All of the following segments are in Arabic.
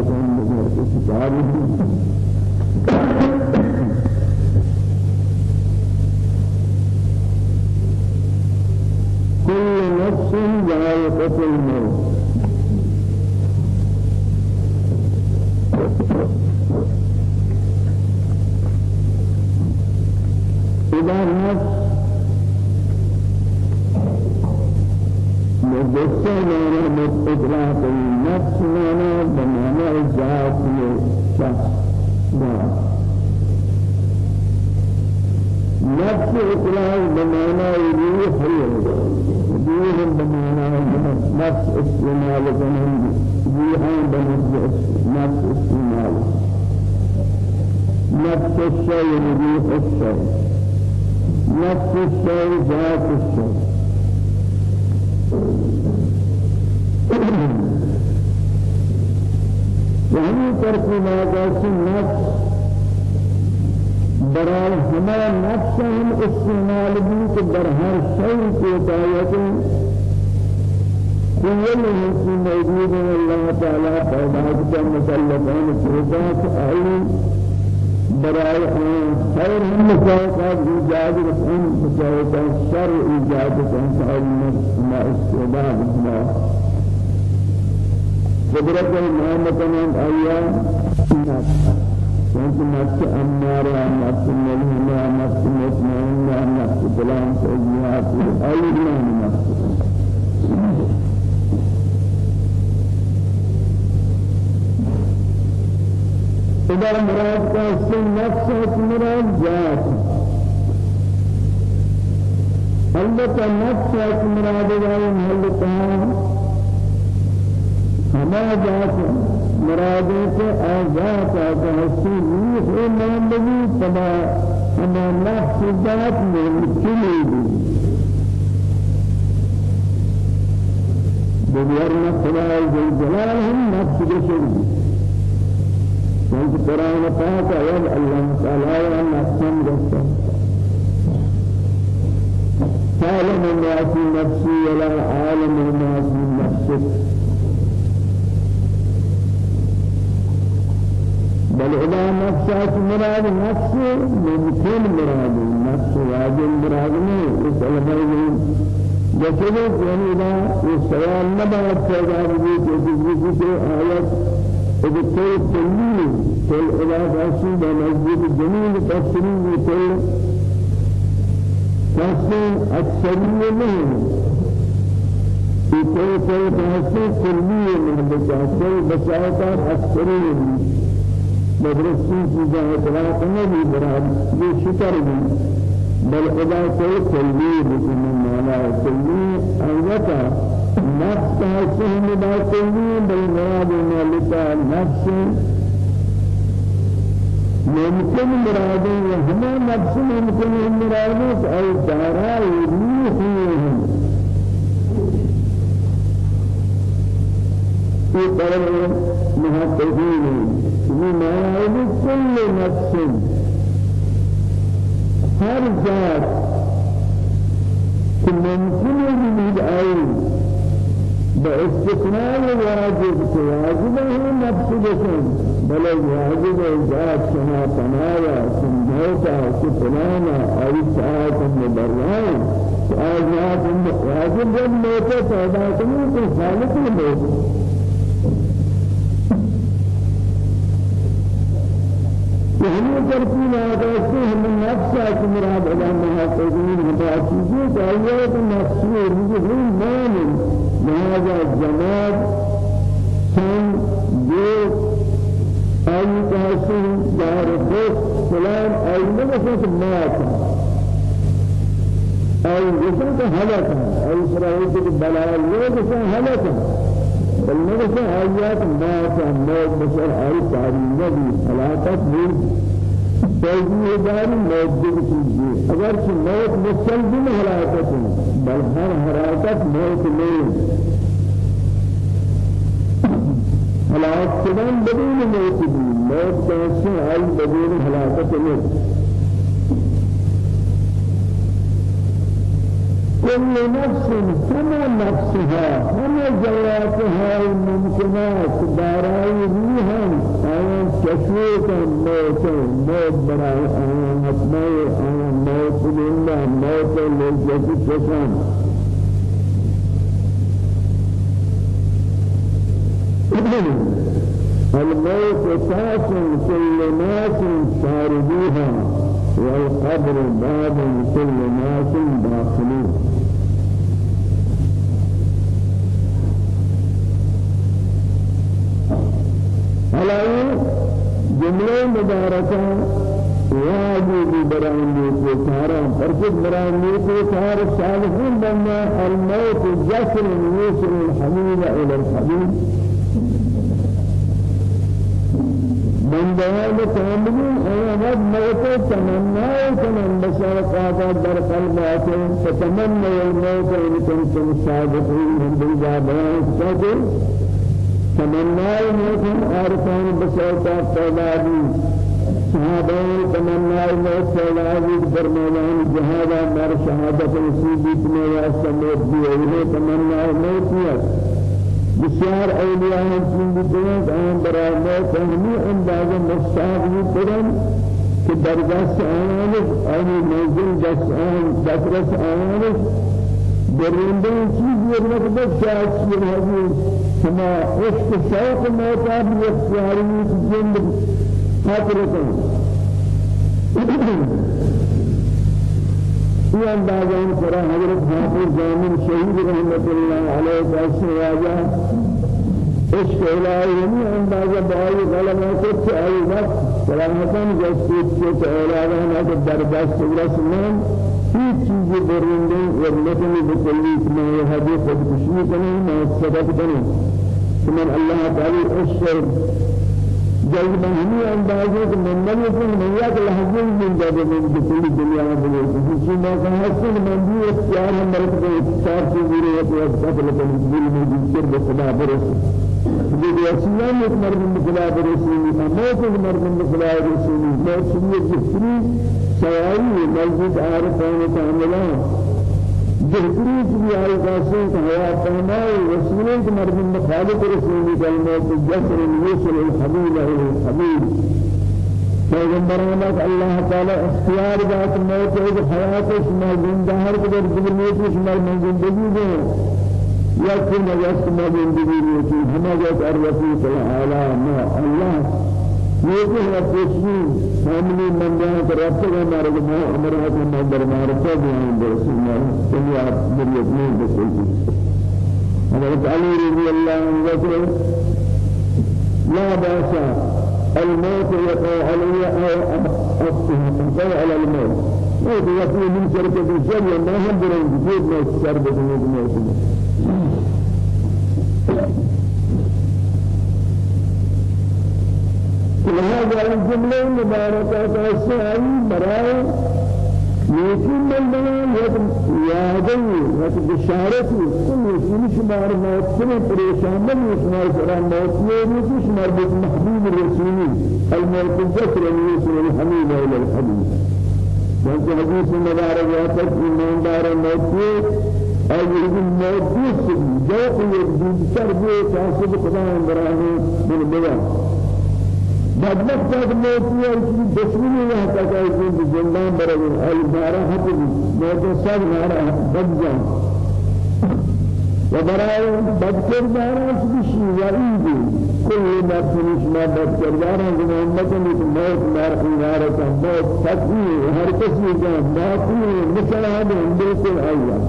بكون بغير استطاعة صفات آئی برای خیر هم مساوات ایجاد رسول مساوات شر ایجاد انسان ما استعداد الله قدرت المعاملة من أيام كنت نفس أمارة نفس ملهمة نفس مطمئنة نفس فلان سيئات أي من إذا مراد كاسم نفس مراد ذات البته نفس مراد ذات ہما جات مرادوں سے آزاد آتا ہستی روح مانبی تبا ہما نفس ذات چلی بھی بغيرنا خلال جل جلال هم نفس جسد وانت قرآن پاک آیاد اللہ تعالی و نفسم جسد تعلم ما في نفسي ولا عالم ما في نفسك بل إذا نفسك مراد نفس ممكن مراد نفس واجب مراد نہیں اس علماء جیسے یعنی إذا السؤال نبات پیدا ہوئی کہ کسی سے آیت إذا كل تنين كل إذا فاسي بمسجد جميل تفسير كل تفسير أكثرية منه في كل كل تفسير كلية من بساطة بساطة أكثرية منه مدرسي چیزیں اطلاق نہیں براد یہ شکر بھی بل خدا کوئی تلویر بکن مانا تلویر آیتا نفس کا سہم با تلویر بل مراد مالکا نفس ممکن مراد ہے ہمیں نفس ممکن مراد ہے اور دارا روح ہیں یہ طرح محققین بما كل نفس هر ذات ممكن يجد أي باستثناء واجب واجب نفس جسم بل واجب ذات سما تنايا سموتا سفلانا أي ساعة مبرهان آيات واجب جب موتا پیدا کرنے تو خالق موت وهم ترتيب هذا الشيء من نفسه مراد على ما تقولين هذا چیزیں چاہیے کہ نفس میں مان لهذا الجماد سن جو أي تحسين دار الخوف. فلان أي نفس مات أي جسم هلك أي سرائي بلاء. جسم هلك بل نفس آيات ما موت بشر آي تاريخ نبي. حلاقت بود داري موت دي چیزی اگر کہ موت مستلزم حلاقت بل ہر حلاقت موت نہیں۔ حلاقت شدن بدون موت بھی موت کیسے آئی بدون حلاقت نہیں۔ كل نفس كم نفسها هم جواتها الممكنات دارای روحا آیان چشوتا موتا موت برای آیان حتمای آیان موت لله موت لذت چشم الموت ساس كل ناس شاربوها والقبر باب كل ناس داخلوه على جملة مباركة واجب براني كثارا فرقد براني كثار الصالحين بنا الموت جسر يوصل الحبيب إلى الحبيب دوام كامل أنا موت تمنى كمن بشر قادر در قلبات فتمنى الموت إن كنتم صادقين من بيجابان تمنائی موتن عارفان بسوتا فولادی صحابان تمنائی موت فولادی در میدان جهادا مر شهادت نصیبی تمہیں واسطہ موت دی ہے تمنائی موتیت بسیار اولیاء ہیں چین دیتے آن برای موت ہمی اندازہ مستحق کرن کہ در دست آیانش آنی منزل دست آن دسترس آیانش برنده چیزی نکبت شاید شیر حدیث شما عشق شوق موتا بھی اختیاری جند خاطر یہ اندازہ ان قرآن حضرت حافظ جامن شہید رحمت اللہ علیہ کا واجہ. عشق الہی ہمیں اندازہ بائی غلبہ کو چاہیے وقت. سلامتاً جس کے اولادہ نہ در دست رسمان. هیچ چیزی برنده و نکنی بکلی که من یه حدیث خودکشی کنی من صدق کنی که من الله تعالی اشتر جلد من همی اندازه که من نمیتونم من یک لحظه من جاده من بکلی دنیا بولے کسی ما کا حسن من بھی اختیار ہم مرد کو اختیار سے میرے ایک وقت کن دل میں بھی به خدا برس یہ وسیلہ ایک مرد خدا برسی موت مرد خدا برسی موت سے سوائی مسجد عارفان کاملا بہتری کی آئی قاسم کا حیات فرمائے وسیلے کے مرد مخالف رسول کلمات جسر یوسل الحبیب الحبیب پیغمبران اللہ تعالی اختیار ذات موت ہے حیات شما زندہ ہر قدر کی شما من زندگی دیں یا کہ نجات شما زندگی دیں ہمیں جات الرفیق العالی ما اللہ یہ کہ ہے پیشی فیملی منڈیاں کے رابطے میں ہمارے کو ہمارے ہاتھ میں دربار سے بھی ہیں رسول اللہ صلی اللہ علیہ وسلم بسیطی حضرت علی رضی اللہ عنہ کہ الموت يقع علي أخته على الموت موت يقول من شركة الشر ما هم برين جيد ما شربة الموت لهذا الجملة المباركة تسعي براء من بيان يادي يك بشارتي كل شيء شمار موت كل پریشان من شمار سلام موت یہ شمار بيت محبوب الرسول الموت الذكر يوصل الحميد إلى الحبيب جانت حديث مبارك ياتك ایمان دار موت اور یہ موت جو يجب سر بھی تاسب خدا براہ من بيان بدبخت ہے موتی ہے کہ دشمنی ہے کہ کہ زندان برے ال بارہ حق موت سب نارا بد جان وبرای بدکرداران سبشی وعیدی کل نفس ما بدکرداران که محمد نیت موت مار خیارت موت تکیه هر کسی جان باقی مثلا بالکل آیا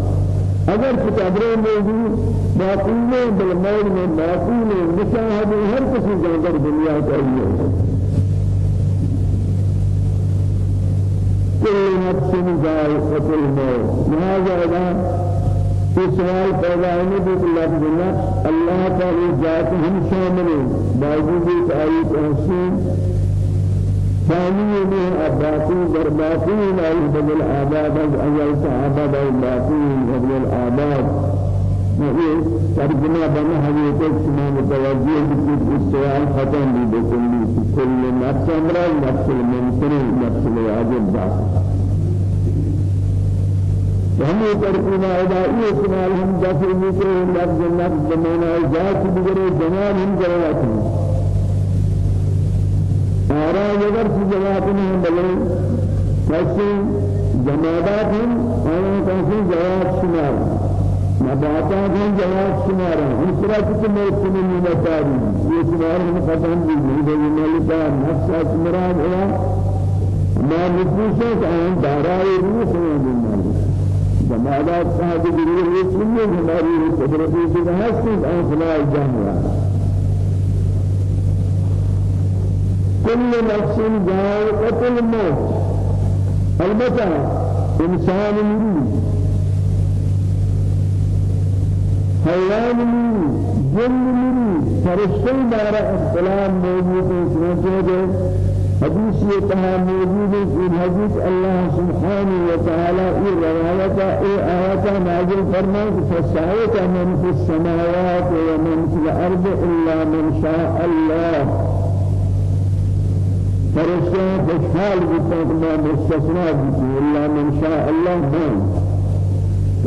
اگر کتابیں موجود معقول ہے بالمول میں معقول ہے مشاہد ہر کسی کے اندر دنیا چاہیے كل نفس ذائقة الموت۔ لهذا إذا في سؤال پیدا ہونے بھی لفظ نفس اللہ تعالی ذات ہم شامل ہیں۔ باوجود آئی تحسین ثاني من أباطين درباطين أي بدل آباد أجل صحابة الباطين بدل الآباد وهي ترجمة بنا هذه تسمى متوجه بكل السؤال ختم بكل كل نفس أمر نفس الممكن نفس الواجب ذات هم تركنا إدائي اسمال هم دفع بكره لفظ لفظ جمعنا ذات جمال هم جواتهم آرا اگر في جواتهم بلن كسي جمادات هم آیا كسي جوات شمار نباتات هم جوات شمار هم سرا كت موسم من نتاري یہ شمار هم ختم بھی نہیں ہے ملکا نفس اسمران ہوا۔ ما نفوسات آن دارائے روح ہیں۔ جمالات صاحب دلیل رسول ہماری قدرتی سے ہستی ان خلا جامعہ كل نفس ذائقة الموت. البتة إنسان مريد حيوان مريد جن مريد فرشتي دار اختلاف موجود ہے حديث يتها موجود في حديث الله سبحانه وتعالى. إيه رواية إيه آية نازل فرمان فسعيت من في السماوات ومن في الأرض إلا من شاء الله. فرشتان خوشحال بتاعت ما مستثنى بتي إلا من شاء الله من.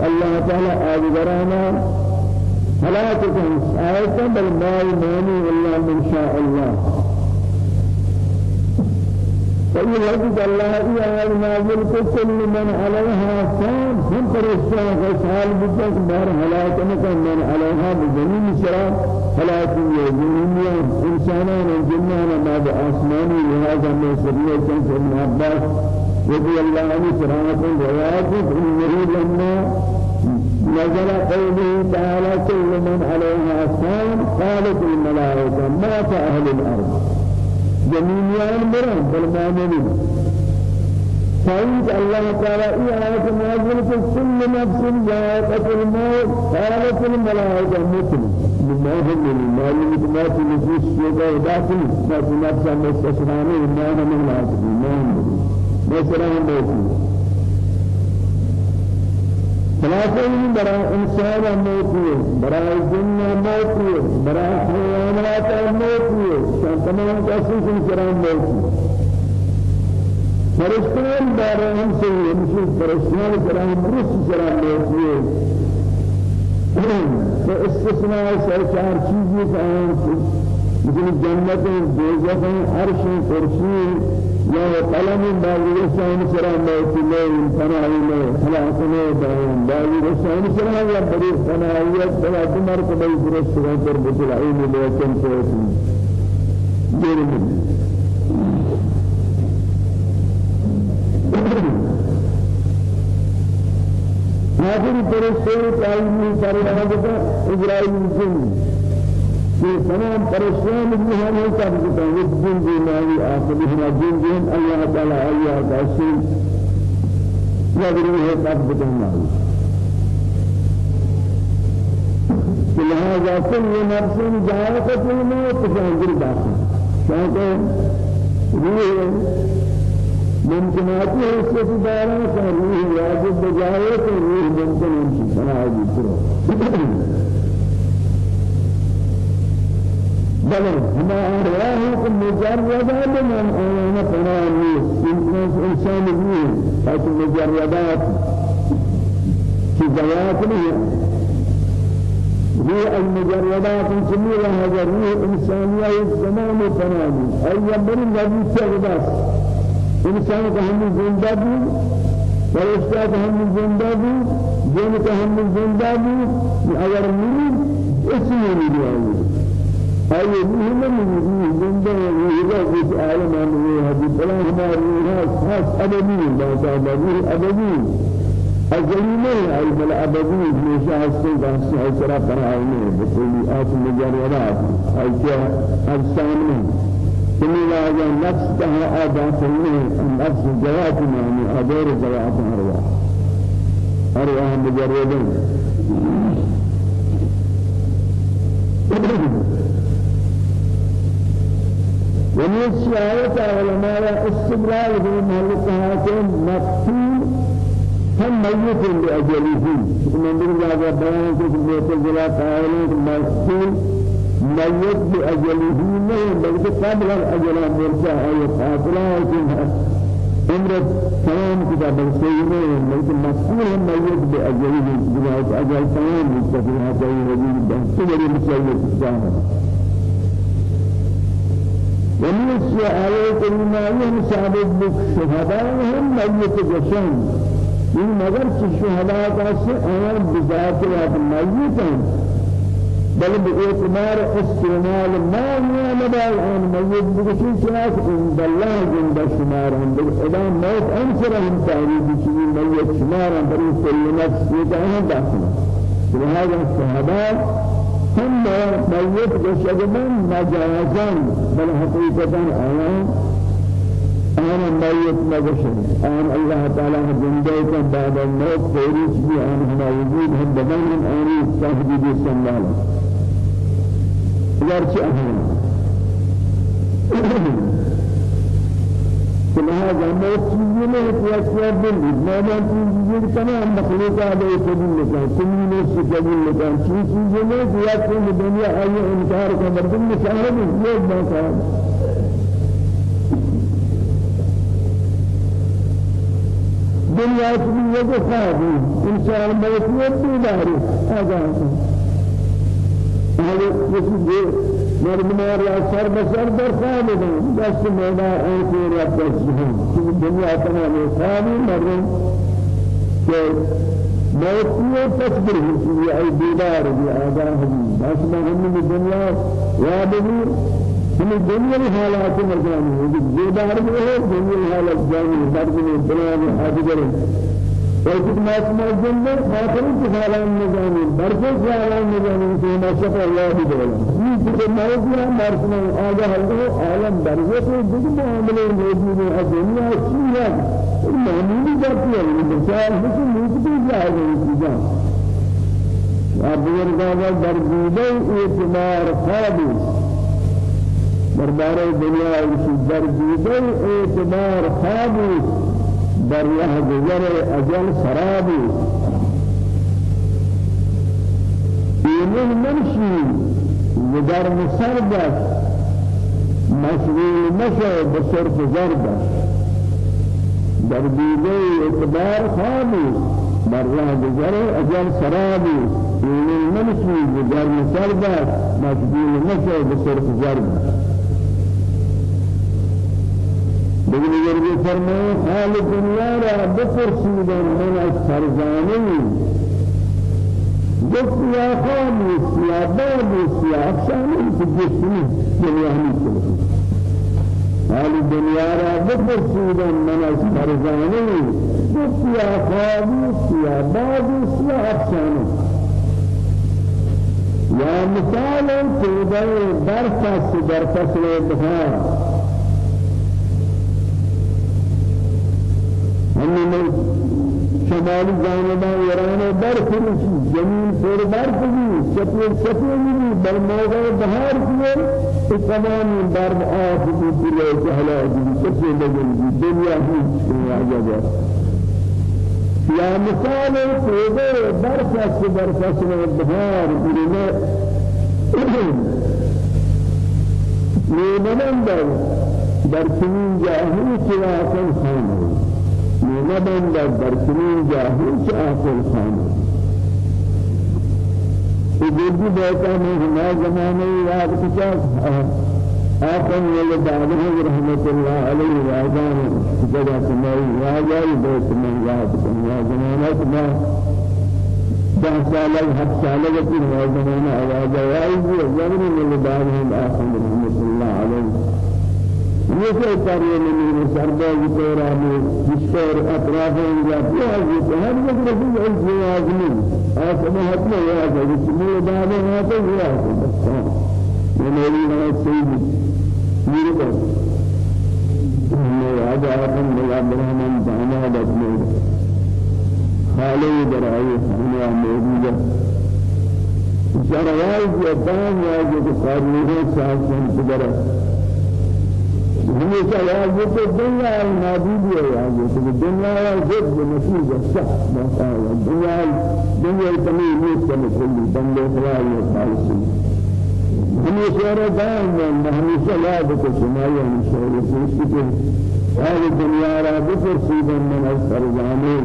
الله تعالى آبدرانا فلا تكن آية بل ما يماني إلا من شاء الله. فإن وجد الله إياه نازل كل من عليها فان هم فرشتان خشحال بجك بار هلاكنا من عليها بجنين سرا هلاك الدنيا إنسانا الجنان ما بأسماني لهذا من سرية كنت ابن عباس. رضي الله عنه سرعة روايات إنه لما نزل قوله تعالى كل من عليها فان قالت الملائكة مات أهل الأرض. برن بل مامنین فإذ الله تعالى إياه نازل كل نفس ذائقة الموت قالت الملائكة مثل هم من المال ما في نفوس شيء داخل ما نفس المستشرانين ما هم من العاصفين ما هم مثلا موجود خلاصة برا إنسان موتي برا الجن موتي برا حيوانات موتي شان تمام قصص كرام موتي فرشتان بارا هم سوي مش فرشتان كرام رس كرام موتي فاستثناء سرچار چیزی فاهم مثل جنت دوزخ عرش کرسی یا قلم باقی رسان سلام موتی لین فنائی لین خلاصنے دائم باقی رسان سلام یا بری فنائیت بلا دمر کبھی درست سلام پر بطل عین لیکن دیر من آخری فرشتے تعلیمی سارے اجرائی جن یہ بھی ہم نہیں کر سکتے ہیں جن مالی آخری ہم جن جن اللہ تعالی آیا کاشی نظری ہے تب بتنا لہذا كل نفس ذائقة الموت فانظر باقي شاكر روح ممكنات حصة دارا فروح واجب بجائے تو روح ممکن ان کی بنا دی بل هما أرواح مجردة من أنا فناني إنسان به لكن مجردات في ذوات له هي المجردات جميلة هذا إنسانية الزمان فناني أي يمر الذي تغدس إنسان كهم فرشتة كهم زندة بي جن زندة بي أگر مريد اسمه مريد أي مهم من زندة ويجا في عالم من هذه بلا هما خاص أبدي لا تعبدي أبدي أجلنا أي بلا أبدي ليش أحسن بس أسرع فرعوني بكل آت مجرورات أي كا أجسامنا كل هذا نفس تها أداخلنا نفس جوات يعني أدور جوات أرواح أرواح مجردين ومن آيات علماء استدلال في محلقات مقتول هم ميت لأجله من ذلك هذا بيان في المعتزلة قائلين مقتول ميت لأجله نہیں بلکہ قبل الأجل مرجع أي قاتلة عمر تمام كتاب السيدة لكن مسؤول هم ميت بأجله بناء أجل تمام مستفيد هذا الرجل بحث مسؤول كتاب الشيء كلمة يوم ثابت بك شهداء هم ميت جشن من مگر شهداء كاسه أنا بذات الله ميتين بل باعتبار استعمال ما هو مدار عن ميت بكشي شاك عند الله جند شمار عند الإدام موت أنصر هم تعريب بشي ميت شمار عند كل نفس يتعه داخل لهذا الشهداء هم ميت بشجبا مجازا بل حقيقة آيان أنا ميت مجشن أنا الله تعالى جندي بعد الموت فيريس بي أنا هنا وجود هم بدن أنا تهديد سنالا گرچه اهم لهذا ما کہ کیا دل ما ما قبول لکھا کمی نے سے قبول لکھا چیز چیزیں نہیں کہ کوئی دنیا آئی انکار کا مردم مشاہد یہ بات ہے دنیا کی یہ جو خواب إنسان موت بھی داری آزاد هذا يسوع مردمار یا سر بسر در خانه دن دست میدا آنکو یا دست جهن چون دنیا تمام خانه مردم که موتی و بره حسیبی ای بیدار بی آگاه بی دست مهمی دنیا یاد بی ہمیں دنیا کی حالات میں جانی ہے کہ بیدار بھی ہے دنیا کی حالت جانی ہے درد میں بنا میں حاضر ہے وجد ما اسمه الجنة خاطر كفالان نجاني بركة كفالان نجاني في ما شاء الله بدولا يجب ما يجب مرسنا آجا الله عالم بركة جد معاملة موجود الدنيا شيئا المعمول جاتي ہے مثال مثل موجود جائے چیزاں ابیر گاوا درجیدے اعتبار خابس دربار دنیا اسی درجیدے اعتبار خابس در ره گذر أجل سرابی. ایمن منشی ودر مسردش مشغول مشه بصرف زردش در دیده اعتبار خاموش بر راه گذر أجل سرابی. ایمن منشی ودر مسردش مشغول مشه بصرف زردش یہ فرمائے حال دنیا را بپرسیدن من از فرزانه گفت یا خامیس یا بابیس یا افسانه که جسمی دنیا همیشه حال دنیا را بپرسیدن من از فرزانه گفت یا خامیس یا بابیس یا افسانه یا مثال در فصل در فصل بهار من شمال جانبا ایران برف نشی زمین پر برف بھی سفید سفید بھی بل موقع بہار کیے تو تمام برف آف بھی پورے جہلا بھی سفید لگن بھی دنیا ہی دنیا جگہ یا مثال توبه برف است برف است بهار بینه میمنن در در چنین جاهی که واقع خانه. نبند در برسنین جاهل چه آخر خانه. إذا بيتا من هنا زمانه ياد كتاب آخر يلي دعوه رحمة الله عليه وعزان كتاب سماوي وعزان بيت من ياد كتاب زمانه ما ده سالة حد سالة في زمانه أواجه وعزه وزمن يلي دعوه آخر رحمة الله عليه یہ کاریہ میں سردا کی طرح میں جسر أطراف یا پیاز ہر ایک رسول ہے جواز میں آسمان حد میں ہے کہ اس میں دعوے ہیں تو ہوا ہے یہ میری نام سید میرے کو میں آج آدم ملا برہمن جانا بدنے خالد درائے ہمیں موجود. ہے جرائے جو دان یا جو قانون ہے صاحب سے ہمیشہ یاد ہے کہ دنیا نابود ہے ہے کہ دنیا جد نتیج صح موقع ہے دنیا دنیا تمام ہے کلی بندے خدای خالص ہمیشہ دائم میں ہمیشہ یاد کو سنائی ہمیشہ رسول کی أهل الدنيا را بفرسيدا من الفرزانين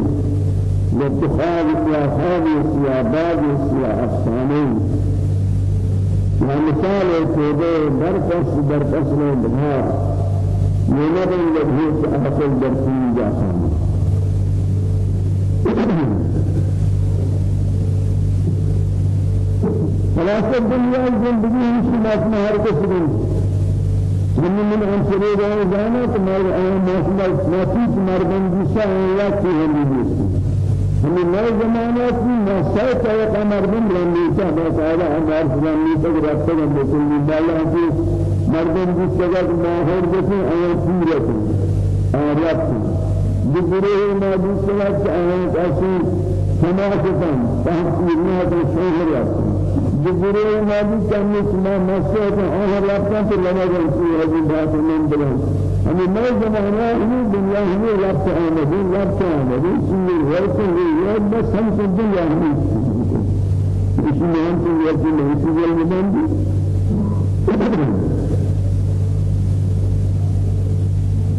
لاتخاذ سياحات سيابات سياحسانين ومثال توبه برقص برقص البهار ينبغي لبهيت أحسن درسين جاسان خلاصة الدنيا الزندگی ہمشی ماسمہ ہر کس دن من من عنصري راه جانا تمہارے أيام موسم ناسيت مردن جيسا الله کی ہے ہمیں نئے زمانے کی نسائت ہے مردن رہنی تھا بس آلا ہمار فلانی تک رابطہ ہم بکلی بالا کی مردن جس جگہ ماہر أيام پورا تھی آرات بگرے موجود سلات أيام کاسی سماعتاً تحقیق نہ شهر جبريل ما بي كان ما أنا لابتن في لما جلسي هذه بات من ما زمانا هي دنيا هي لابتن أنا دي لابتن أنا دي شيء ورثة هي بس هم في الدنيا هي إيش ما هم في ورثة ما هي في المدن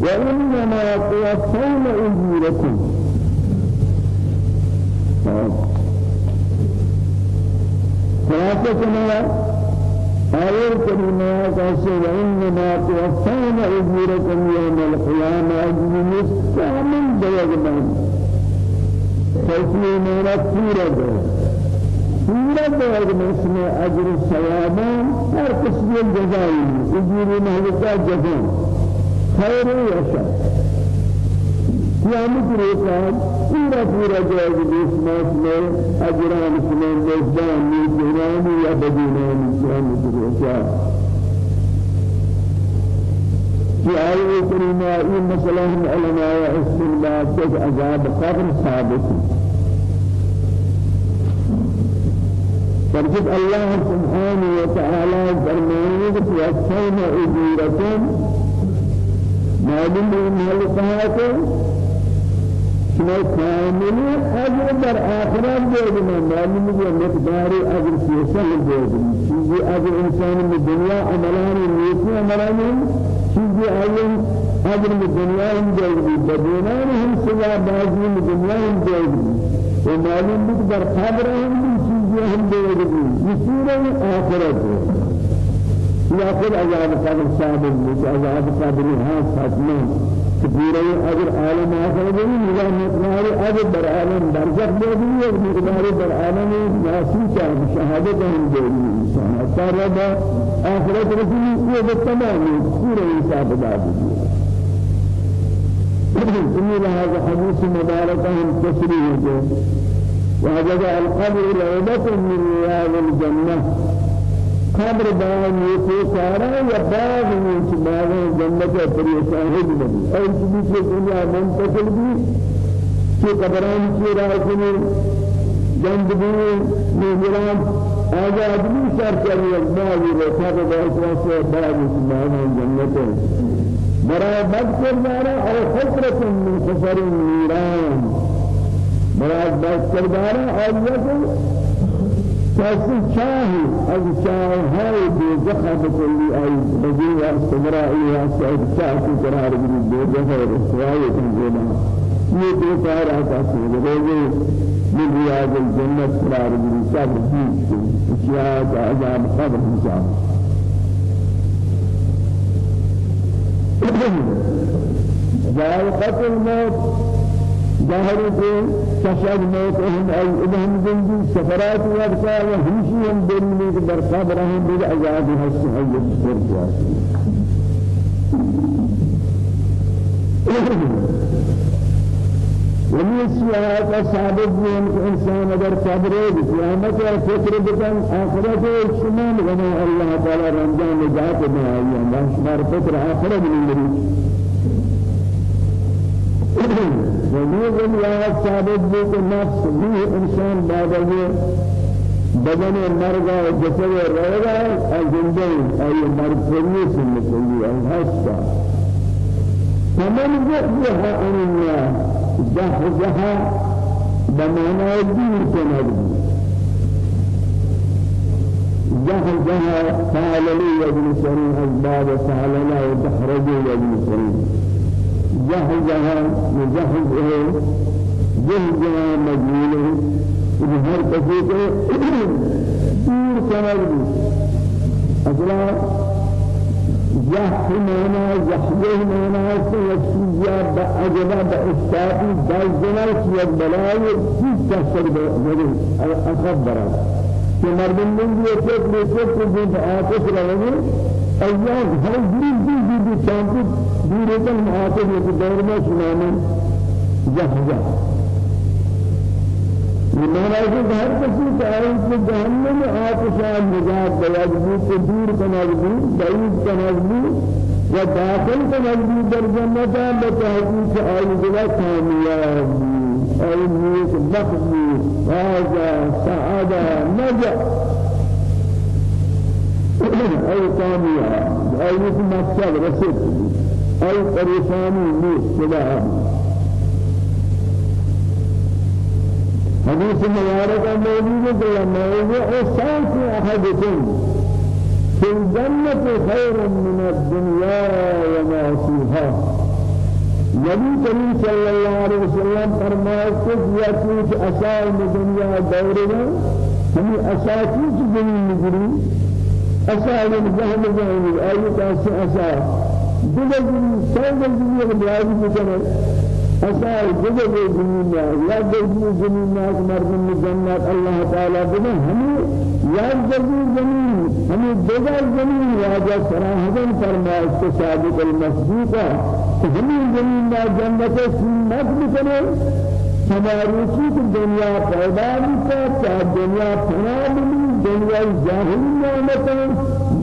وإنما توفون أجوركم. خلاصة كما آية كريمة قاسي وإنما توفون أجوركم يوم القيامة. أجر مستعمل بيغمان فاسمه مانا پورا دے پورا دے اسم أجر الثوابان هر قسم الجزائي أجور مهلكة جزاء خير وشر قیامت روزان پورا پورا جائے جسمات میں اجران سنن دزدان نیجران یا بدینان قیامت روزان في آية كريمة إن مثلا العلماء استنباط تك عذاب قبر ثابت. فرجت الله سبحانه وتعالى فرمانه وأكثرن أجوركم معلوم هالقهاته شما كامل أجر در آخرت بودنا معلوم ہے مقدار أجر سیسل بودنا چیزی أجر إنسان من دنیا عملان نیکی عملان چیزی آئین أجر من دنیا ہم بودنا بدونان ہم سوا بازی من دنیا ہے در قبر ہم چیزی ہم بودنا یہ آخرت یا خود عذاب قبر ثابت عذاب قبر ہاں ساتھ پورے اگر عالم آخر بھی نظام مقدار اگر در عالم برزخ دے بھی اور در عالم ناسی کا شہادت ہم دے انسان حتی رب آخرت رسول یہ تمام پورے حساب داد سمی لهذا حديث مبارك هم تسريه وهذا القبر روضة من رياض الجنة. قبر بان یہ سارا یا باغ میں باغ جنت ہے پریشان ہے نہیں اور کسی کی دنیا منتقل بھی کہ قبران کی راہ میں جنگ بھی میران آزاد بھی سر چلی باغ رکھا تو بہت واسطے باغ باغ جنت ہے برای بد کردارا اور خسرت من خسر نیران برای بد کردارا اور یہ چاہی از چاہی دوزخ بکلی آئی بجی و سمرائی و سعید چاہی قرار بری دوزخ و رسوائی تنزینا یہ دو کار آتا سنگا روزے من ریاض الجنت قرار سب حیث کی اشیاء عذاب قبر حساب. ذائقة الموت ظاهر کو تشهد موتهم أي إبهم جندي سفرات وقتا وهمشي هم دلني برقى برهم بالعذاب هالسحية السرجات ومن السياحات ثابت بهم إنسان أگر صبره بقيامت فكر بكن آخرت الشمال وما الله تعالى رمضان نجات بها الله شمار فكر آخرت من وجود الله ثابت بك نفس به إنسان بعد بدن مرغ جسد روغا الجنده أي فريس مثلي الهسة فمن زحزح عن الله زحزح بمعنى الدين كنبي زح جهجها فعل لي ابن سرين أسباب فعل لا وتحرج ابن سرين جهجها وجهجه جهجها مجهوله هر کسی کے دور جهل مانا جهل مانا سيكسيا بأجلا بأستاذي دازنا سيد بلاي كيف تحصل بجري أخبره کہ مردم من لیکن کہ جو آتش رہے ایام ہر دین دی دی دی چانپ دور کن آتش کے دور میں سنانے جہجہ لماذا هر کسی کہ کہ جہنم میں آتش نجات بیاجبی کو دور کنازبی بعید کنازبی و داخل کنازبی در جنتا بتحقیق آئی دلا کامیاب آئی نیک بخشی هذا سعادة نجا. أي كامية أي مقصد رسد أي پریشانی نیست خدا حديث مبارك موجود ہے موضوع أساس أحدكم. في الجنة خير من الدنيا وما فيها. نبی کریم صلی اللہ علیہ وسلم فرمائے کہ یہ چیز أساس دنیا دور ہے ہمیں اساسی کی زمین نگری أساس جہل جہل ایت أساس دل زمین سال زمین کے بیان أسأل جدد جميلنا يا جدد جميلنا مردم الجنة الله تعالى بنا هم يا جدد جميل هم جميل يا جدد صراحة فرما استشهادك المصدوقة هم جميلنا جنة سنة بكنا ہماری چیز دنیا پیدا ہوتا ہے دنیا فنا بھی دنیا ظاہری نعمتیں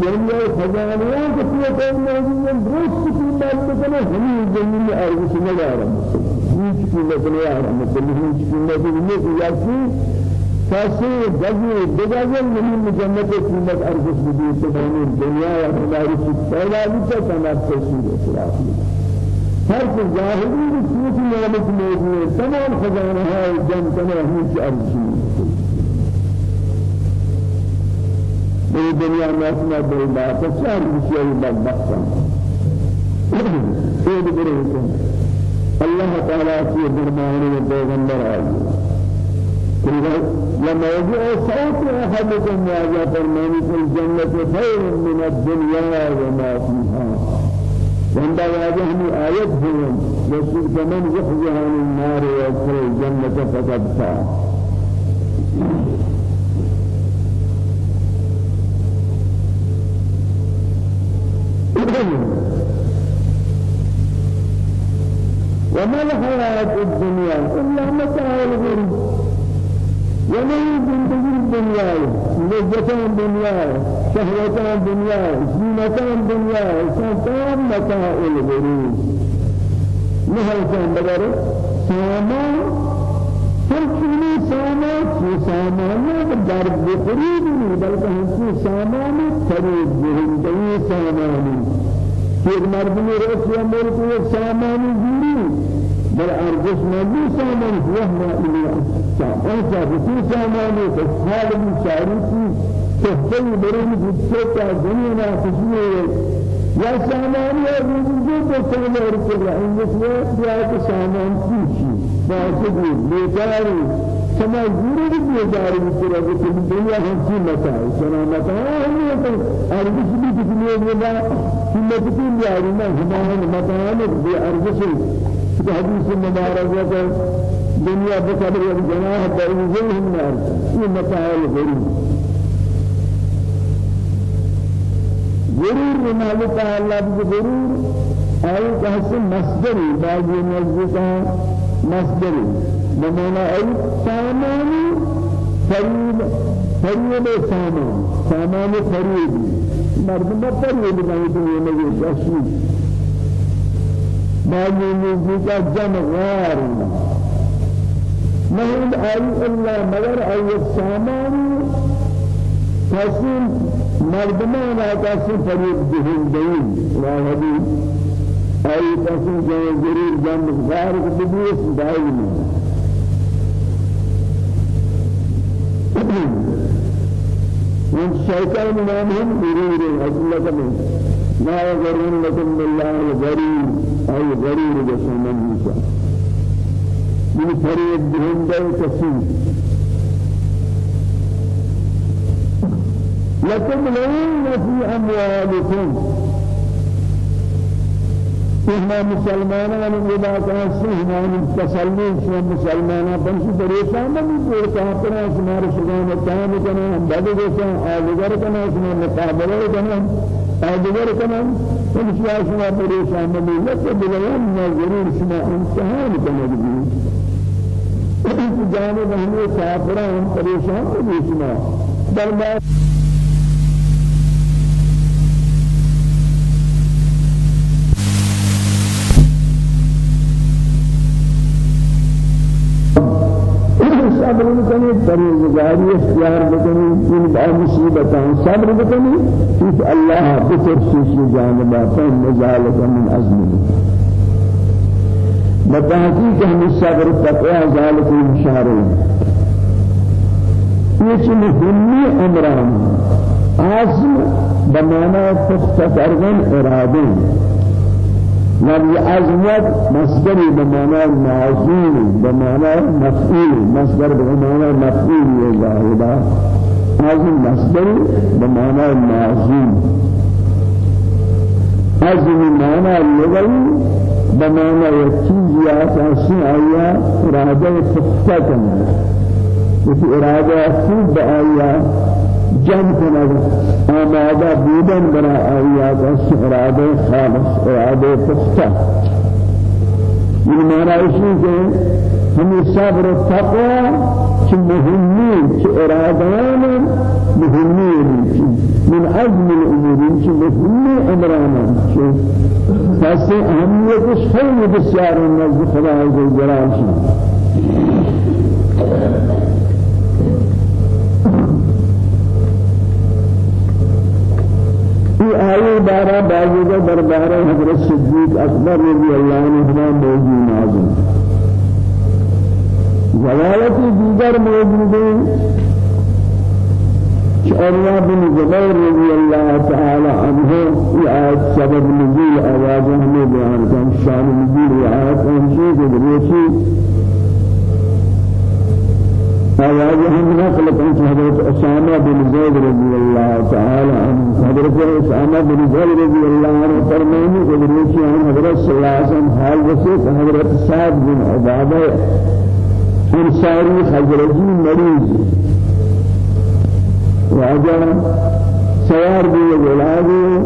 دنیا خزانیاں کے لیے کوئی موجود ہے درست کی بات کرنا ہمیں زمین میں ارض سے نہ آ رہا هیچ قیمت نہیں آ رہا مطلب هیچ قیمت نہیں ہے یاسی کیسے جگہ بجاجہ نہیں جنت کی قیمت ارض سے دی تو دنیا ہر کو ظاہری چیز نعمت موجود تمام خزانہ ہے جن تمام ہیچ ارض في الدنيا ناسنا بالباس صار بشيء بدبختان؟ إيه بقولكم الله تعالى في فرمان البيغمبر عليه لما يجي صوت أحدكم يا فرمان في الجنة خير من الدنيا وما فيها عند واجهني آيات هم يسير كمن يخزي عن النار ويدخل الجنة فقد فاز وما الحياة الدنيا إلا متاع الغرب وما زندگی الدنيا لذة الدنيا شهوة الدنيا زينة الدنيا سلطان متاع الغرور. كان بدر سامان تركني سامان في سامان در بخريد بلکہ ہم سامان خرید بہندگی سامان. ایک مردمی رسی أمر کو ایک سامانی بل ارجش مردی سامان وہ معنی سامان سامان سامانی حال من تحتوی برین جدسے کا دنیا خوشی یا سامان تو سامان رسی رہا انگس یا کہ سامان پیشی باسدی بیتاری سما ضروری بیزاری بسرا کہ دنیا ہم کی متا ہے سنا متا ہے ہم ارجش بھی کتنے ہوگا قیمت کی بیاری حدیث مبارک ہے دنیا بقدر جناح بعوزهم نار یہ متا ہے غرور غرور بمال تعالی بغرور. آئی کہ مصدری بعض نزدیکان مصدر. بمعنى أي سامان. فريد فريد سامان. سامان فريد مرد ما فريد بني دنيا مجيء جسمي بعد نزيك جمع غار. مهد أي إلا مگر أي سامان قسم مردمان قسم فريد بهم دين لا هدي أي قسم جاء ضرور جنب غارق بدوس دائما من شيطان منهم غرور أجل لكم لا يغرون لكم بالله غرير أي غرير جسم من موسى من فريد بهند كثير لتبلغون في أموالكم. إحنا مسلمانا من عبادة إحنا من تسلم شو مسلمانا بنش دريسا من يقول كافرنا سمار شجعان التام كنا. بدو جسا آدگر كنا سمار مقابلة كنا. آدگر كنا من شو شو دريسا من لتبلغون نظرين شما امتحان كنا بجي جانب ہمیں کافران پریشان کو دیشنا دربار صبر بکنی پرهیزگاری اختیار بکنی این با مصیبتان صبر بکنی چیز الله بترسیش جانبا فهم ذلك من عزمه بتحقیق ہم صبر تقوی ذلك الشهرين یہ مهمی امران عزم بمعنى پختہ کردن نبي عزمت مصدر بمعنى معزول بمعنى مفعول. مصدر بمعنى مفعول ظاهرا عزم مصدر بمعنى معزول عزم معنى لغوي بمعنى يتيجي أساسي آية إرادة تفتة وفي إرادة خوب بآية جمع کند آماده بودن برای آیات اراده خالص اراده پخته. این معنیشی که همین صبر و تقوی که مهمی که ارادان مهمی من عزم الأمور که مهمی امران که پس اهمیتش خیلی بسیار نزد خدای جلال شد في آية بارا باجودة دربارة حضرت صديق أكبر رضي الله عنه موجود نازل زوالة دیگر موجود عروة بن زبير رضي الله تعالى عنه آية سبب نزول آواز ہمیں بیان کن شان نزول آیات ہمشی کے ذریعے آواز هم نقل كنت حضرت أسامة بن زيد رضي الله تعالى عنه حضرت أسامة بن زيد رضي الله عنه فرماني قدرتي عن حضرت صلى الله عليه وسلم حال وسيط حضرت سعد بن عبادة انصاري خزرجي مريض وأجا سوار بي ولادي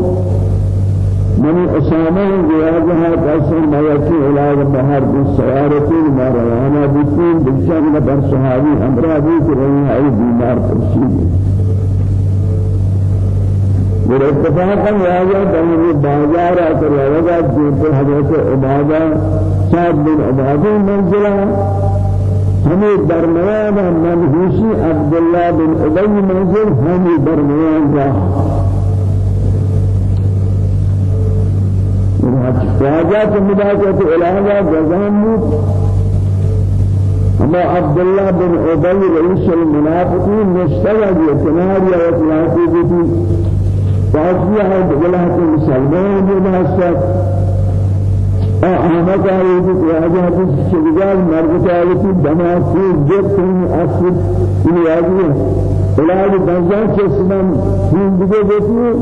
من أسامة جوازها قسم ما يكي علاج بحر بالسيارة ما روانا بيتين بالشام بر صحابي أمرا بيت رهي أي بیمار ترسيد اور اتفاقا واجہ بنی بازار آکر وجہ جیتے حضرت عبادہ سعد بن عبادہ منزلہ ہمیں درمیان منحوسی عبداللہ بن عبی منزل ہمیں درمیان راہ واجات مداجة إلهة جزام أما عبد الله بن أبي رئيس المنافقين مستوى بيتناريا وثلاثي بيتي فأصبح بجلهة المسلمين بمحسد أحمد عليه واجهة الشجال مربطة دماغي جبتني أصل إلهي إلهي بنزان كسمان من بده بيتي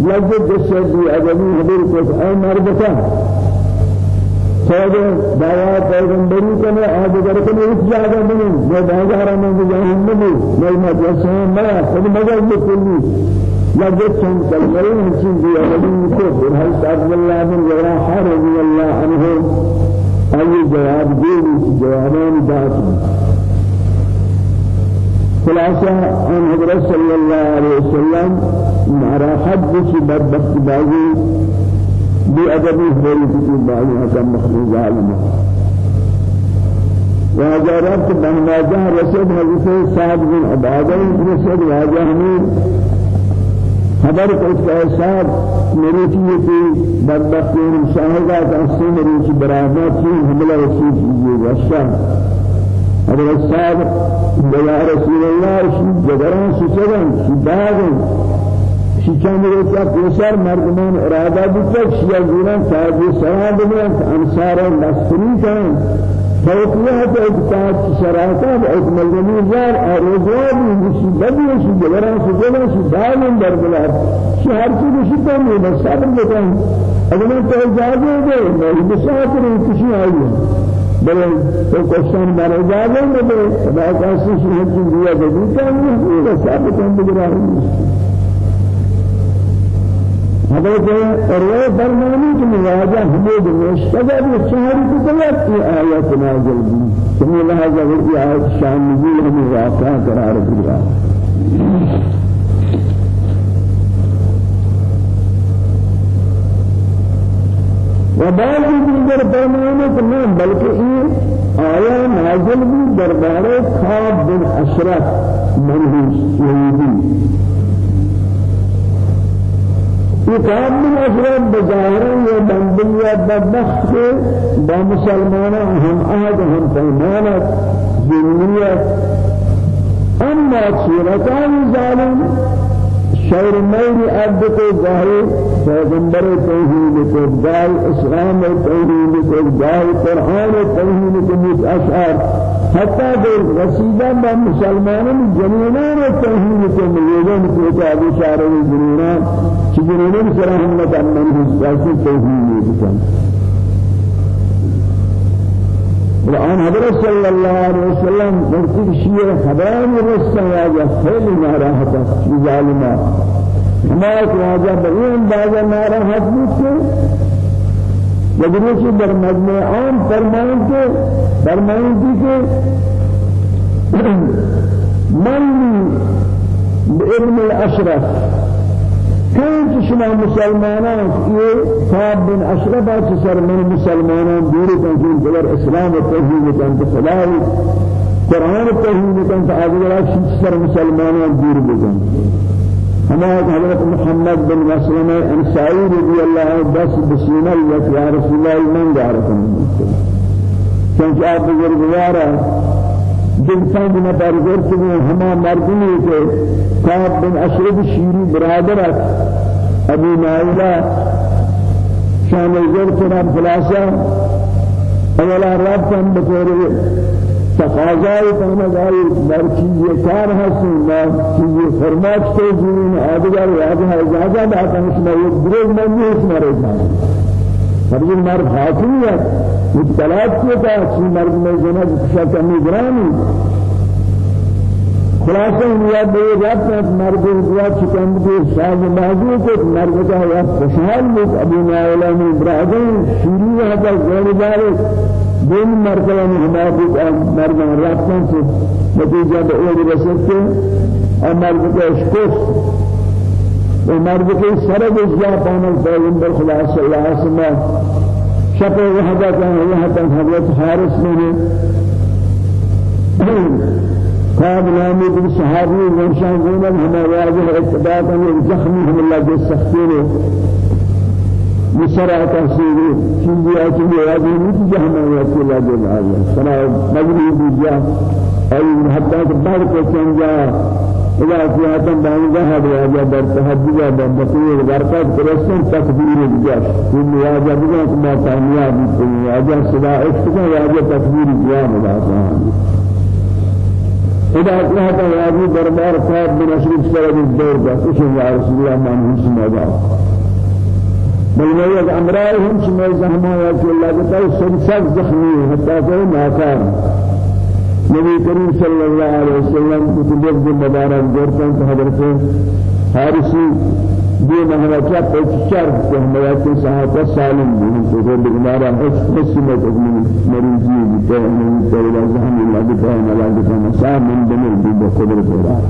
لذت دشتی ادبی حضور کو اے مربتا خود دعوا پیغمبری کنے آدگر کنے اس جگہ میں میں بازار میں جاہن میں میں مدرسہ میں خود مگر بکلی لذت چند کلمے ہیں چیز ادبی کو حضرت عبد الله بن جراح رضی اللہ عنہ ای جواب دی جوابان داد. خلاصة عن حضرت صلى الله عليه وسلم مارا حد کی بدبخت بی ادبی ہوئی کی بازی حکم مخلوق عالم وهذا ربط بن ماجه رسد حضرت سعد بن عبادة رسد واجه ہمیں خبر کو کہ سعد میری تھی کہ بدبخت شاہدہ کا سے میری برابر تھی حملہ رسول کیجیے حضرت صادق يا رسول الله شي جبران سجدان شي داغن شي چند روزا پیشر مردمان اراده بکن شي زوران تاجی سلام بگن انصار نصری کن توقیات اتقاد شرایط اکمل جمیل اروزوانی شي بدی شي جبران سجدان شي داغن در بلاد. شي هر چیز شي کنی بس صبر بکن. اگر تو اجازه دے میں بساطر کسی آئی بل تو کوشان مارے جاگے میں خدا کا شہر کی دیا دے کہ یہ ثابت ہے بگرا حضرت اروے فرمانی کہ مواجہ حمید مشتبہ بشہر کی طلب کی آیت نازل بھی سمی لہذا وہ آیت شان نزول ہمیں واقعہ قرار دیا و بعضی دیگر فرمانے کہ نہیں بلکہ یہ آیا نازل بھی دربارے خواب بن اشرف منحوس یہودی۔ یہ خواب بن اشرف بظاہر یہ بندیہ بدبخت با مسلمانہ ہم عہد ہم پیمانت ذنیت اما صورتان ظالم شعر میری عبد کو ظاہر پیغمبر توحید کو دال اسلام توحید کو دال قرآن توحید کو مت اشعار۔ حتی در رسیدہ با مسلمانوں جنینان توحید کو ملیدن کو تعبیر شعر جنینان چی جنینان سرحمت امن حساسی توحید الآن حضرت صلى الله عليه وسلم مرتب شيء خبر رسل واجه خیلی ناراحت است ظالما ہمارے واجہ بغیر باز ناراحت بود کہ جب در مجمع عام فرمائیں کہ فرمائیں کہ من ابن الاشرف كان شما مسلمانان؟ یہ صاحب بن أشرف سر من مسلمانان دور تنجيل بلر اسلام التوحيد كان خدای قرآن التوحيد كان آدھگر سر مسلمانان دور بجن ہمارے حضرت محمد بن مسلم انصاری رضی اللہ عنہ دس بسینہ یا رسول اللہ من جارکم چونکہ آپ بزرگوارا جنسان بنا برگر کے ہما مردمی کے کعب بن اشرف شیری برادر ابو نائلہ شان الزر سناب خلاصہ اولا رب کن بطور تقاضائی پہنا گائی در چیزی کار حسن ما چیزی فرماش کے زمین آدھگر واضح اجازہ باتا اسمہ یک دروگ من نہیں اسمہ رہتا فرض مرد حاکمیت اطلاعات کیا تھا اسی مرد میں جنہ کشا کمی گرانی خلاصہ نیاد بے رات میں مرد رات چکند کے ساز بازو کو مرد کا یا خوشحال لوگ ابو نائلہ میں ابراہیم شیری ہے دار دین مرتبہ میں ہمارے مرد راتوں سے نتیجہ بے رسل کے اور مرد کا اشکوف ومرد کے سرد اجزا پانا پیغمبر خدا صلی اللہ علیہ وسلم شپ وحدہ کہا یہاں تک حضرت حارس میں قاب نامی بن صحابی ونشان زینب ہمیں واضح اتباع کرنے زخمی ہم اللہ کے سختی نے مصرع تحصیلی چیزی آتی ہے واضح نہیں کہ ہمیں واضح اللہ کے لئے سنا مجلی بھی جا اور حتی کہ بعد کو چنجا إذا فيهاتن بانجا هذا در تهجد بمسير بركات كرسن تكبير الجاش كل واجه بنا كما كامياب كل واجه صدا افتكا واجه تكبير الجام الآسان إذا فيهاتن واجه دربار صاحب بن أشرف سرد الدور بس يا رسول الله ما نهيش مجال بل ما أمرائهم شما زحمة يا الله تعالى سنسك زخمي حتى كي ناكار نبی کریم صلی اللہ علیہ وسلم کتب مبارک جرتن حضرت حارسی دي مهما كان تشار كهمات ساعات سالم من تقول بمارا اسمه من مريضي بتاعنا تقول زهم الله بتاعنا لا بتاعنا سام من بني بقدر الله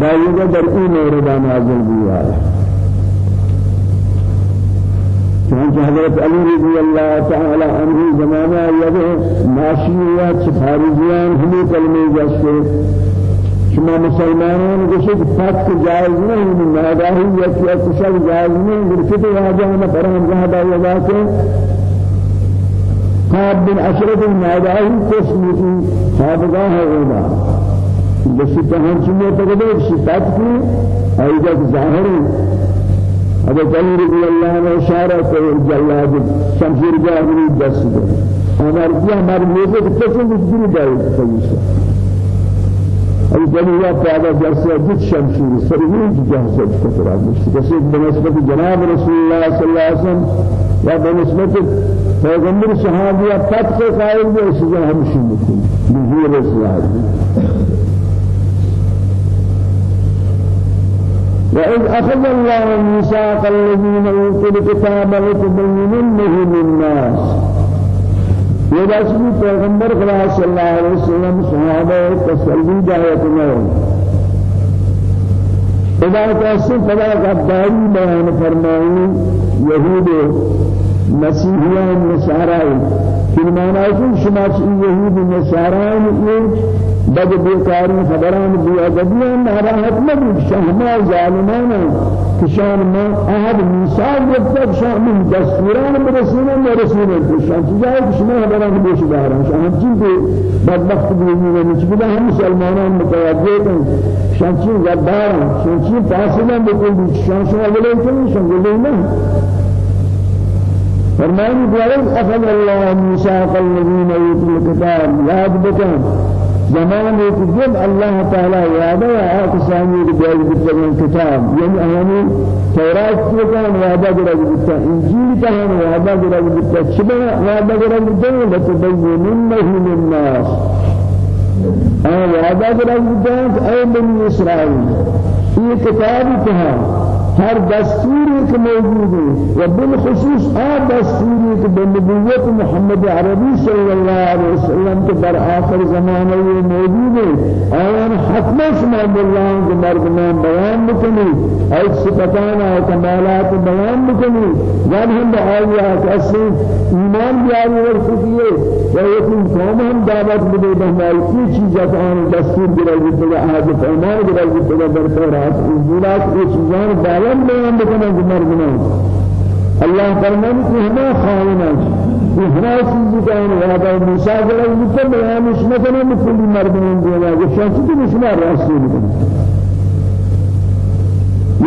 دا يوجد در این مورد نازل بیاره چنانچہ حضرت علی رضی اللہ تعالی عنہ زمانہ یہ ناشیات خارجیان ہمیں کلمے جیسے شما مسلمانان گوشت فتح جائز نہیں ناداہی یا کیا کشک جائز نہیں گرفت واجہ میں فرام جہدہ وضع کے خواب بن عشرة المادعي قسم في خوابگاه اولا بس تهان چنو تقدر شتات کی ایجاد ظاهر أبو جلال رضی اللہ عنہ اشارہ کو جلاد. شمشیر جاہری دست دے ہمارے کیا ہمارے میزے کے کسے مجبوری دائے فیصلہ أي جميع فهذا جرس جد شمشير سرين جهز الكفر مستقصد بنسبة جناب رسول الله صلى الله عليه وسلم. يا بنسبة پیغمبر صحابیہ فتح قائل اس سے ہم شمول بظهور وإذ أخذ الله ميثاق الذين أوتوا الكتاب لتبيننه للناس. یہ رسول پیغمبر خدا صلی اللہ علیہ وسلم صحابہ تسلی دعوت میں خدا تعالی خدا کا داری بیان فرمائی یہود مسیحیان نصارای. کہ معنی ہے شما یہود نصارای یہ بد بیکاری خبران بی ادبیان ناراحت نبود. شهما ظالمان کشان ما احد میثاق گفت شان من دستوران برسولن و رسولن کشان چیزایی که شما خبران بیش دارن شان چیز بدبخت بیمونه نیچ بده هم مسلمانان متوجه کن. شان چیز غدارن شان چیز فاصله بکن؟ شان شما ولی کنی شان ولی نه. فرمانی بلد أخذ الله ميثاق الذين يؤتوا الكتاب ياد بكم زمان ایک جب اللہ تعالی وعدہ ہے کسانی کے بیان بتن کتاب یعنی اہمی تورات کے کان وعدہ کرا بتا انجیل کا وعدہ کرا بتا شبہ وعدہ کرا بتا لتبیننه للناس۔ اے وعدہ کرا بتا اے بنی اسرائیل یہ کتاب کہا ہر دستوری کے موجود ہے و بالخصوص آ دستوری کے بنبوت محمد عربی صلی اللہ علیہ وسلم کے بر آخر زمانے میں موجود ہے آیان حتم شما بالله کے مردمان بیان بکنی اور صفتان و کمالات بیان بکنی جب ہم آیات اصل ایمان بیاری ورسکیے و یکن قوم ہم دعوت بدے بہمائی کی چیزات آن دستور گرازی تگا آج فرمان گرازی تگا در تورات انجیلات کی چیزان بیان بکنه گمر گناه الله فرمان کہ ہمیں خائن ہے کہ ہمیں چیز کا وعدہ موسی کرے مجھے بیان اس میں کرنے میں کلی مردوں دینا کہ شخص کی مشمار رسول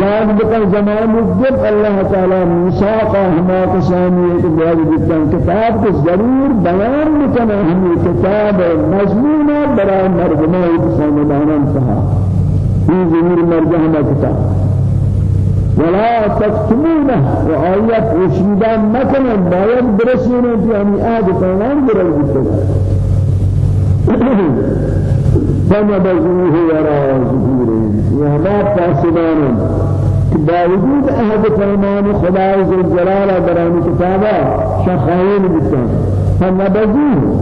یاد زمان جب اللہ تعالی موسی کا ہما کسانی ایک بیان بکن کتاب کو ضرور بیان بکن ہمیں کتاب مضمون برای مردموں کی سمجھانا تھا یہ ضرور مرجع کتاب. ولا تكتمونه. وآيات وشيدا مكنا بايد برسينا في أمي آد فلان برل بتلا فنبذوه وراء ظهورهم وما فاسدان باوجود أحد فرمان خدا وجل بران كتابا شخائن بتلا فنبذوه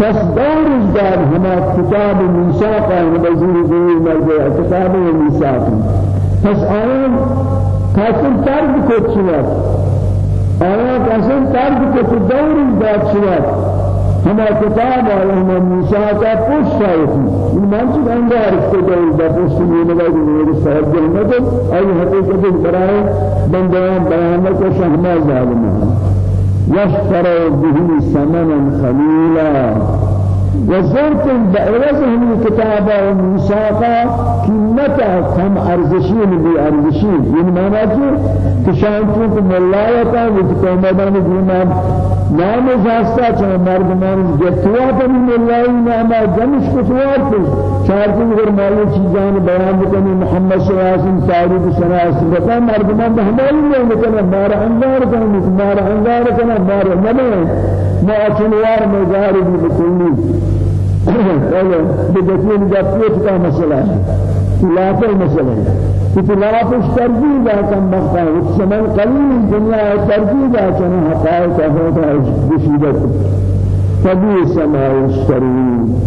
فاسدار ازداد هما كتاب ميثاقا نبذوه ظهور مرجع كتاب وميثاقا پس آیا کاسم ترک کت شود آیا کاسم ترک کت دور داد شود ہما کتاب آیا ہما موسیٰ کا پوش شایفی این منچک انگار اس کو دور دا پوش سنینے لگا کہ میرے صاحب جنت آئی حقیقت برائے بندیان بیانت و شہمہ ظالمان یشتروا به ثمنا خلیلا وزرت بعوضهم الكتاب والمساقة قيمتها كم أرزشين بأرزشين يعني معنى كشانتون كملايتا وكتومدان ديمان نام جاستا چه مردمان جتوا پنی ملائی ناما جمش کتوار پر چارتی اگر مالی چیزان بیان بکنی محمد صلی اللہ علیہ وسلم تاریخ سنا سبتا مردمان بہمالی نہیں بکنا مارا انگار کنی مارا انگار کنی مارا نبی ما اچنوار مزاری بکلی ولا بدتين کا مسئلہ ہے خلاف المسئلہ ہے خلاف الترجيح كم بقى والثمن قليل الدنيا الترجيح كان حقائق هذا بشدة فبئس ما يشترون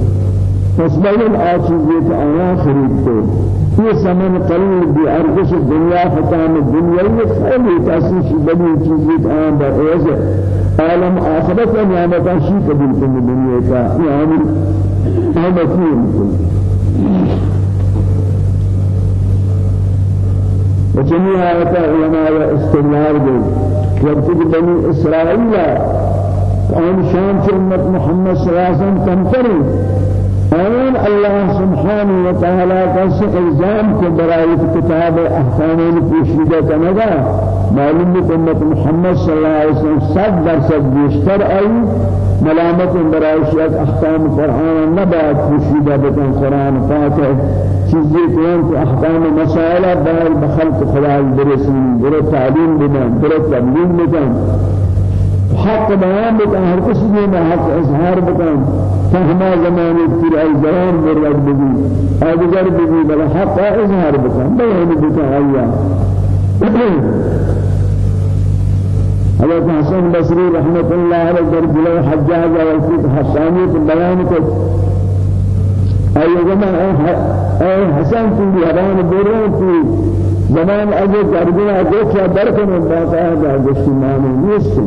فسبب الآجزية أنا خريدته في ثمن قليل بأرجش الدنيا فتام الدنيا يخلي تأسيس بدي چیزی آن بر عالم آخرت نعمت شيء قبول كل الدنيا کا يعني نعمتين وجميع آيات علماء استدلال دي وقت بني إسرائيل. آن شان امت محمد صلی اللہ علیہ وسلم کم سبحانہ وتعالی کا سے الزام کو برائے کتاب احکام پوشیدہ کنگا معلوم امت محمد صلی اللہ علیہ وسلم صد درصد بیشتر آئی. ملامت برائے شیعت احکام قرآن نبات پوشیدہ بکن قرآن فاتح چیزی کون کہ احکام مسائلہ بائل بخلق خلال برسن برو تعلیم بدن برو تبلیم بدن. حق بیان بکن ہر کسی میں حق اظہار بکن. فهما زمانی تیر ای زمان مرد بگی آدگر بگی بلا حق اظہار بکن بیان بکن آیا حضرت حسن بصری رحمت اللہ علیہ در جلو حجاج والفیت حسانی کو بیان کو ای زمان اے حسن کی حرام برون کی زمان اگه درگاه اگه چه درکنه باقاعده گشتی معنی نیست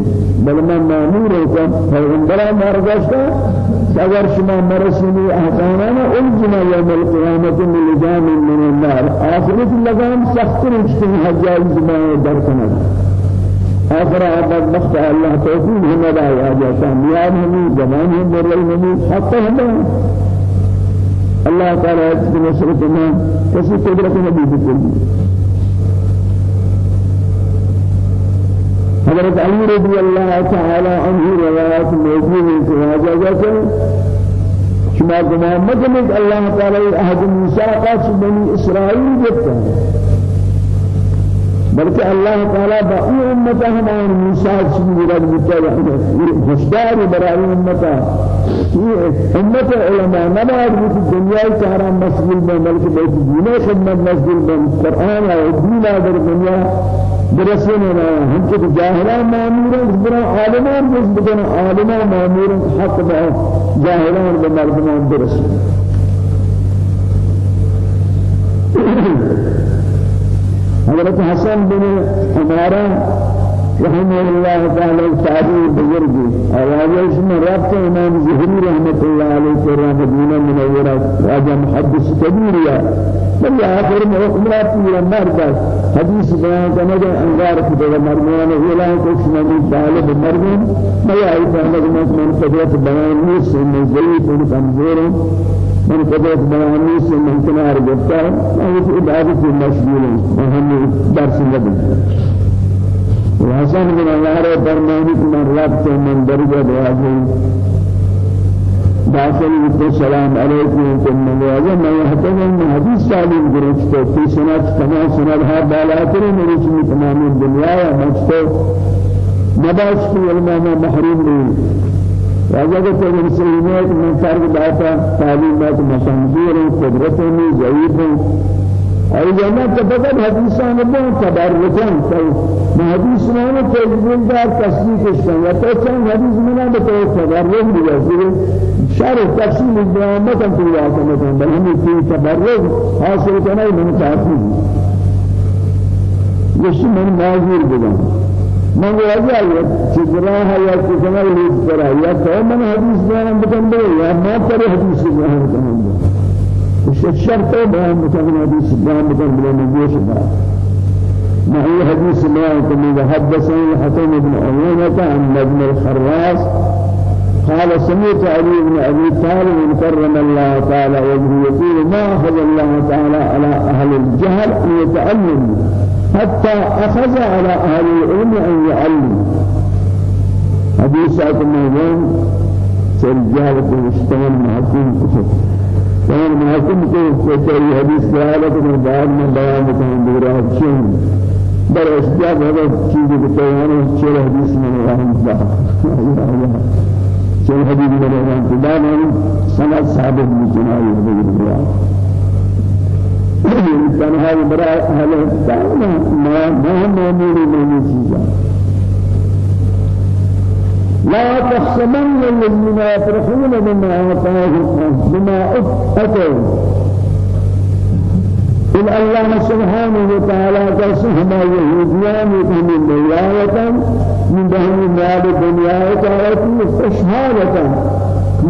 بل من مامور کم پیغمبر مرگشت اگر شما مرسینی احکامانا الجنا یوم القیامت من لجام من النار. آخرت لگام سخت رجتی حجاج زمان درکنه آخر عباد بخت الله توفیق ہمیں دایا جاتا میاد ہمیں زمان ہم مرل ہمیں حق ہمیں اللہ تعالی اس نصرت میں کسی قدرت نبی بکلی حضرت علی رضی اللہ تعالی عنہ روایت موجود ہے کہ واجہ کہ شما گمان مکنید اللہ تعالی عہد میثاق بنی اسرائیل جبتا بلکہ اللہ تعالی با این امتا ہمان میثاق شمی رد بتا خوشدار برای امتا امت علماء. نباید بود دنیای چهارا مسئول بن بلکہ بیت دین خدمت مسئول بن قرآن و دین در دنیا برسنا هم که جاهلان مامورن برا عالمان بس بدن عالمان مامورن حق با جاهلان به مردمان برسن حضرت حسن بن عمارة رحمه الله تعالى التعبير بزرگی آواز میں رابط إمام زهري رحمة الله عليه في مدینہ منورہ راجہ محدث كبير يا. بل آخر مرد. حدیث بیان کرنے کے انگار کی جگہ مرمان ولا کچھ نہیں طالب میں آئی پہلے میں من قدرت سے میں ضعیف اور کمزور ہوں من قدرت بیان نہیں سے من کنار گرتا ہے میں اس عبادت میں مشغول ہوں ہم نہ وحسن من الله فرماني من رب من درجة بواجه داخل السلام عليكم ثم بواجه ما يحتاج من حديث سالم درجة في سنة كما سنة ها بالاتر من رسم تمام الدنيا ومجتو نباش في علماء محروم لي وأجل في المسلمات من فرق باتا تعليمات مسامزير قدرة ضعيف اور جنت کے بغیر حدیثان بہت تبرکان تو حدیث میں تجویز دار تصدیق کرتے ہیں تو چند حدیث میں نہ بتاؤ تبرک بھی ہے شرح تفصیل بیان نہ کرتے ہیں کہ بل ہمیں کی تبرک حاصل ہے من کافی یہ من معذور بنا من چیزرا ہے یا کتنا لوگ کرا یا تو من حدیث بیان بکن دے یا ما کرے دے الشرط بيان مثلا حديث بيان مثلا بلا نجيش ما هي حديث بيان كما حدثني حسن بن عيينة عن ابن الخراس قال سمعت علي بن أبي طالب كرم الله تعالى وجهه يقول ما أخذ الله تعالى على أهل الجهل أن يتعلموا حتى أخذ على أهل العلم أن يعلموا. حديث ابن عيينة سرجال المستمر محكوم كتب كان محكم کو کوئی حدیث دلالت میں بعد میں بیان کریں دورہ چین در اسباب هذا چیز کو بیان چیر حدیث میں رحم اللہ چیر حدیث میں رحم اللہ سند ثابت بجنائی بجنائی تنها برای أهل ما ما مؤمنين من چیزا لا تحسبن الذين يفرحون بما آتاهم بما أتوا إن الله سبحانه وتعالى قسم يهوديان من دنياة من بهم مال الدنيا وتعالى استشهادة.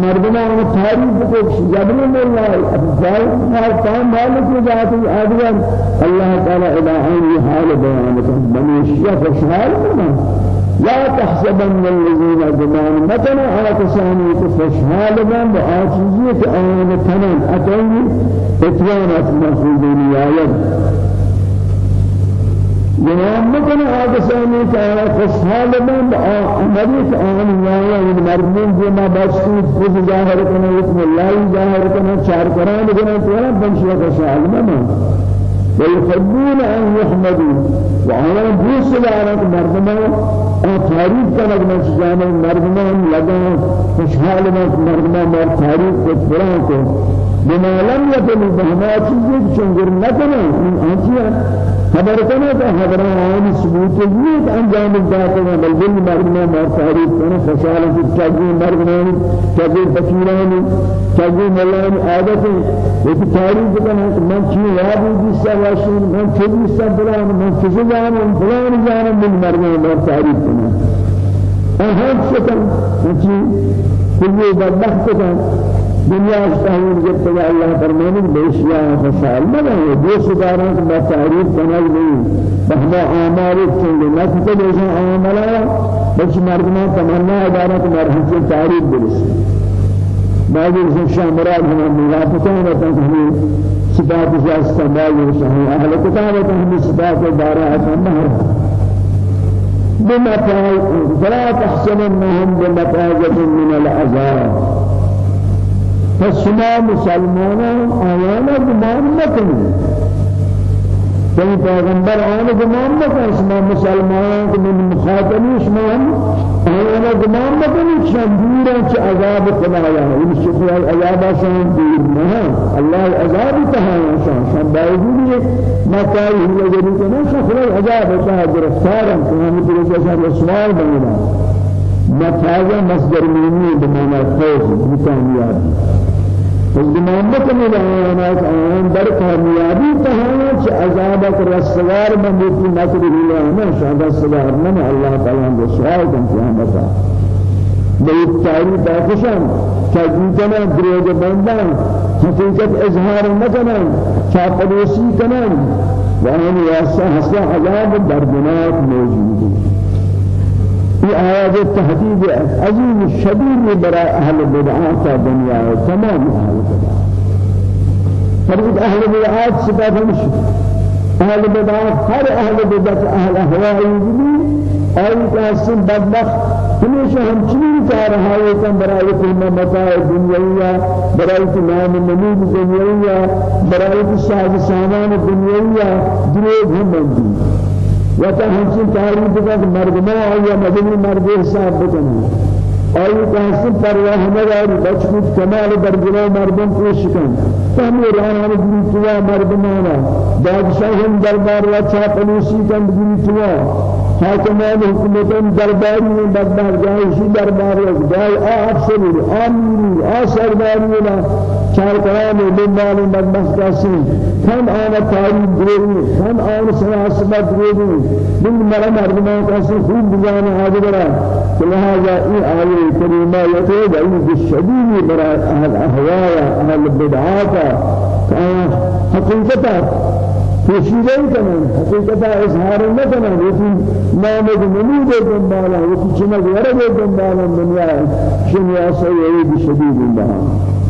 مردمان تعریف کو جبل اللہ افضل ما تام مالک ذات ادوان اللہ تعالی الہی حال بیان بنی شیخ خوشحال لا تحسبن الذين جمان مثلا على كساني تفشحال من وآتيزية آن تنن أتوني اتوانات مخوضين يايد جناب مثلا على كساني تعالى فشحال من أمريك آن يايد مرمون جمع باشتوت خذ ظاهر كنا اسم الله ظاهر كنا شعر كران كنا توانا بنشي فشحال من ويحبون أن يحمدوا. وعلى بوس لعنة مردمان تعریف کنگ من جانے مردمان لگا خوشحال من مردمان کو بما لم يكن بهما چیزیں چنگر نہ کریں آن آنچیاں خبر کرنا کہ خبران آنی ثبوت یہ انجام ذات ہے بلکہ مردمان مر تعریف کرنا خوشحال کی چاہیے مردمان چاہیے فقیران چاہیے ملان عادت تعریف کرنا کہ من چیز یاد جس سے واشین من چیز سے فلان من چیز جان فلان جان من مردمان مر تعریف کرنا اہم شکل کہ كل بدبخت كان دنیا استعمال جب تک اللہ فرمانے بیشیا خوشحال نہ ہے دو سداروں کا تعریف کرنا نہیں بہما اعمال چنگ نہ کہ جیسا اعمال بلکہ مردمان تمنا ادارہ کو مرحم سے تعریف بلس۔ بعض الشام مراد هم منافقان وتنهم صفات ذات استعمال وشهي أهل كتاب هم صفات دارات النهر بمفاز فلا تحسبنهم بمفازة من العذاب۔ فالسماء مسلمان آيانا بمان مكنين کئی پیغمبر آن گمان نکن شما مسلمان که من مخاطبی شما آن گمان نکن شما دورا چه عذاب خدایا این شکل عذاب شما دور نه. الله عذاب تهایا شما شما باوجود مکاری هی لگری کنه شما خدا عذاب تها گرفتارم که همین طور شما رسوال بنیدن متازه مصدر مینی بمعنی خوف بکامیابی فالدمامت من آيانات آيان در کامیابی تهانا چه عذابك رسوار من بیتی مکر ہلانا شاید رسوار من اللہ تعالی رسوار کن قیامتا بیت تاری باکشن چاکیتنا دروج بندن حقیقت اظهار مکنن چاپلوسی کنن وان واسع حسن عذاب دردناک في آيات التهديد عظيم الشديد براء أهل البدعات الدنيا تمام أهل البدعات فرد أهل البدعات صفات مش أهل البدعات هر أهل البدعات أهل أهواء يجبي أي قاسم بدبخت ہمیشہ ہم چنین کہہ رہا ہے کہ برائے کلمہ متاع دنیاویہ برائے نام نمود دنیاویہ برائے ساز سامان دنیاویہ دروغ ہم مندی وتا ہنچی تعریف کا مردما یا مدنی مرد حساب بکنی آئی کہاں پرواہ نگاری بچکوت کمال درجہ مردم پیش کن فهمی رانا بگیری توا مردمانا بادشاہم دربار و چاپلوسی کن بگیری توا حاکمان حکومتان درباری میں بدبار جائشی دربار ہے جائے آ افسری آمیری آ سرداری چار کلام بندان مدمس کسی هم آن تاریخ گروی هم آن سیاست گروی من مرا مردمان کسی خوب بجان حاضر که لهذا این آیه کریمه یتوب این بشدید برای أهل اهواء أهل بدعات حقیقتا پوشیده کنن حقیقتا اظهار نکنن یکی نام نمود دنبالا یکی چنگ ورد دنبالا دنیا شنیا سیعی بشدید بها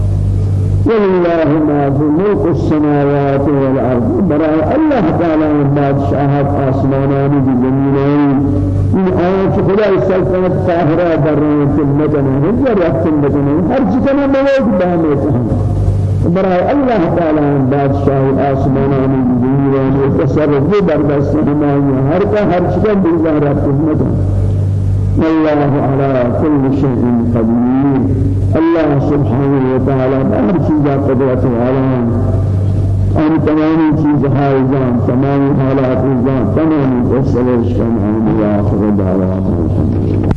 ولله ما في ملك السماوات والأرض. براء الله تعالى بادشاهات آسمانان بزمينين من آيات خدا السلطنة طاهرة برنا كلمتنا هجر كلمتنا هر جتنا موجود بهمتهم براء الله تعالى بادشاه آسمانان بزمينين وتصرف بردست همائي هر کا هر شكل بزارة كلمتنا والله على كل شيء قدير. الله سبحانه وتعالى هر چیز قدرت والا. آن تمام چیز حائزان تمام حالات جان تمام ان آخر دعوانا الحمد لله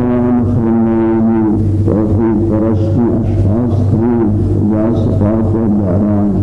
بان خلانی توفیق پرستی اشخاص کی یا صفات و داران